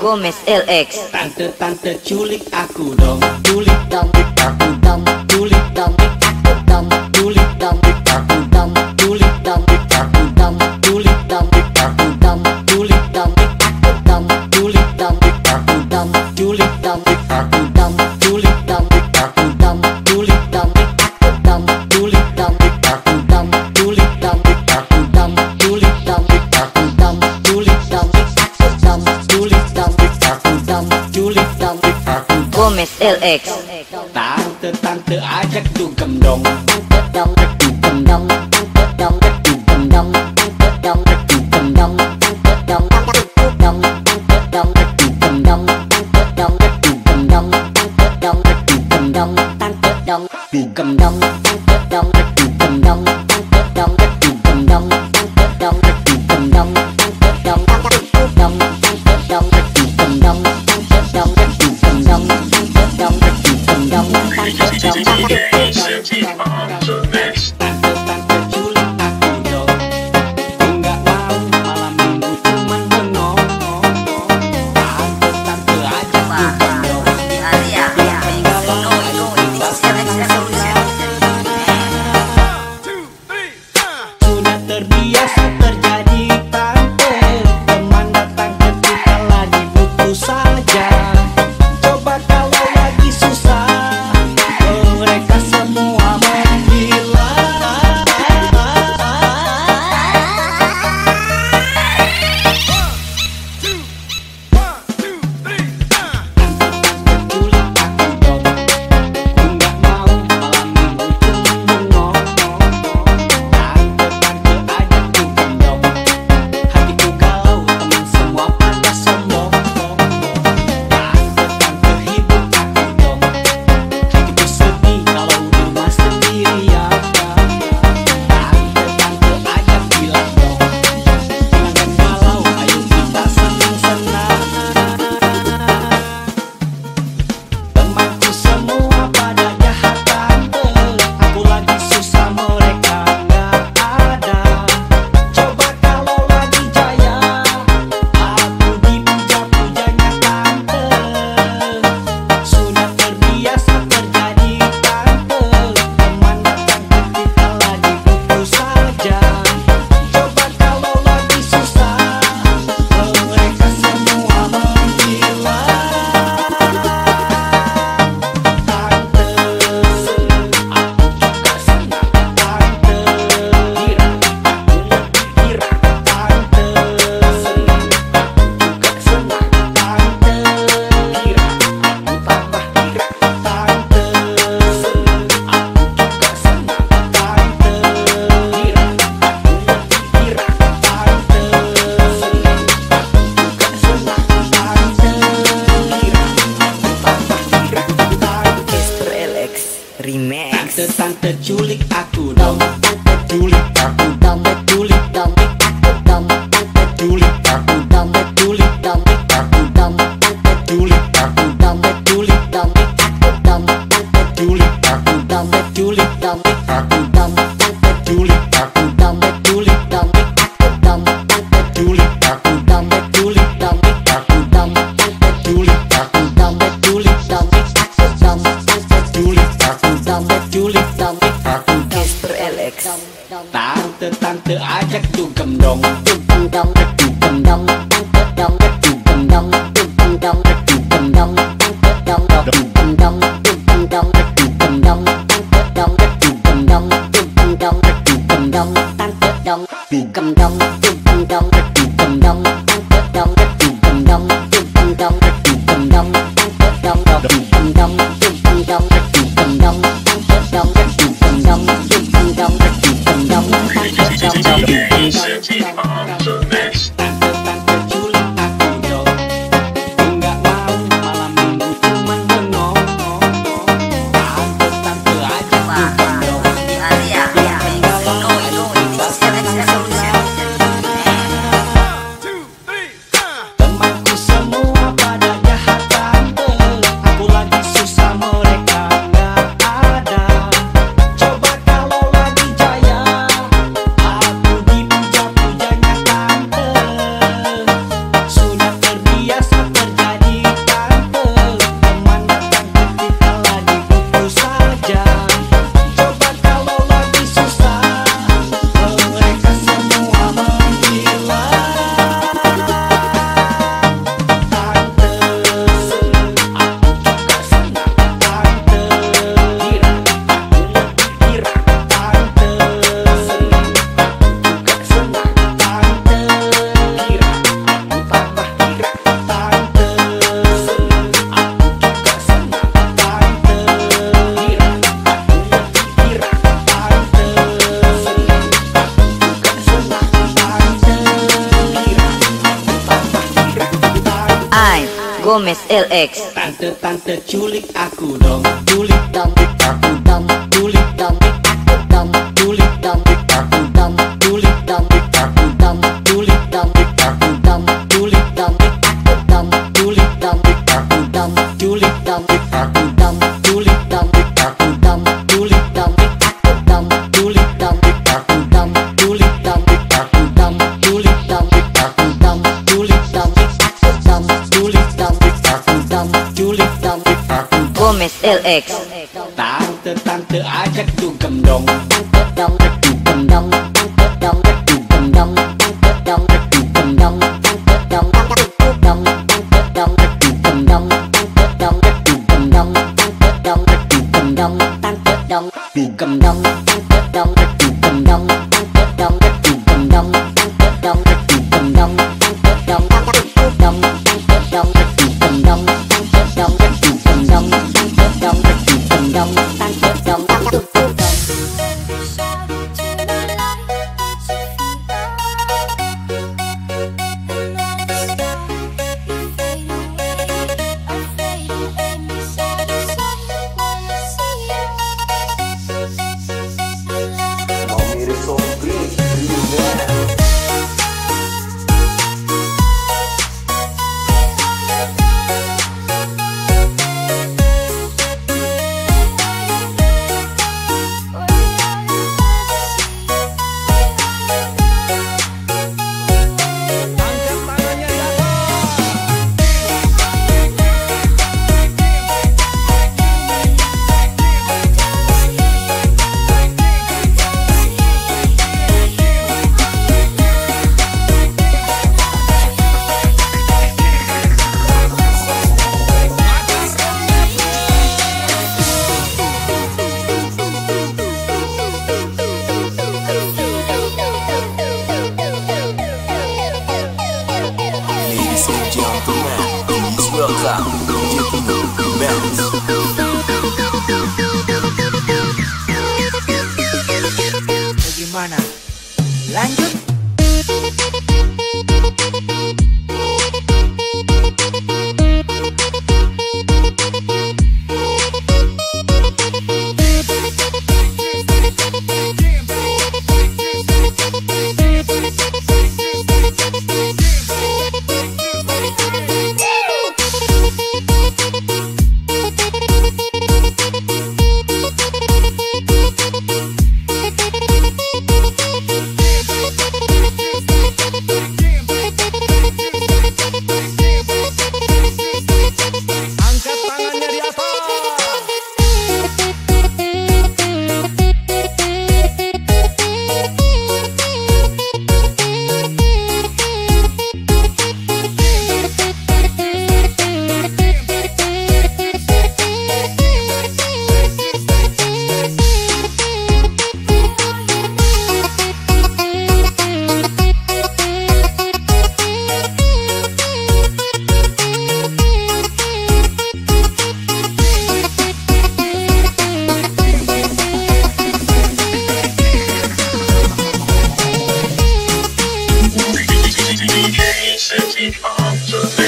Gomez LX Tante-tante culik aku dong. Culik dong Aku dong. Culik dong. X. Ta tơ tan tơ á chắc tu cầm đồng. tự á chắc chu cầm đồng. Chu cầm đồng chu cầm đồng tăng tết đồng chu cầm đồng chu cầm đồng chu cầm đồng tăng tết đồng chu cầm đồng chu cầm đồng chu cầm đồng tăng tết đồng chu cầm đồng chu cầm đồng chu cầm đồng tăng tết đồng chu cầm đồng chu cầm đồng chu cầm đồng tăng tết đồng chu cầm đồng chu cầm đồng chu cầm đồng tăng tết đồng chu cầm đồng chu Gomez LX Tante-tante culik aku dong Culik dong aku dong Culik dong aku dong Culik dong X. Ta tơ tan tơ á chắc tu cầm đồng? Cầm đồng Chắc tu cầm đồng Cầm đồng Chắc tu cầm đồng Cầm đồng Chắc tu cầm đồng Cầm đồng Chắc tu cầm đồng Cầm đồng Chắc tu cầm đồng Cầm đồng Chắc tu cầm đồng Cầm đồng Chắc tu cầm đồng tan tan tan tan tan tan bounce.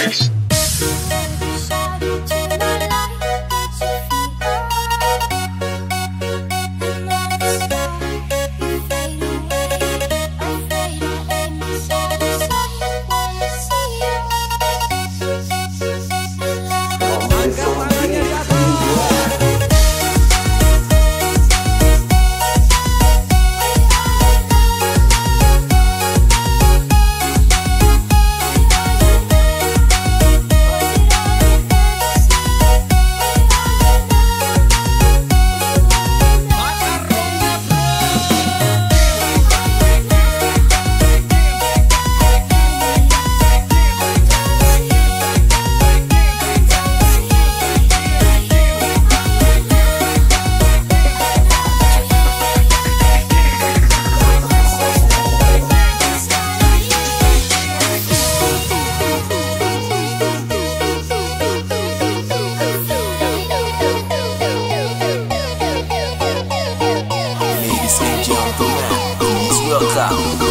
Yes. Jump in.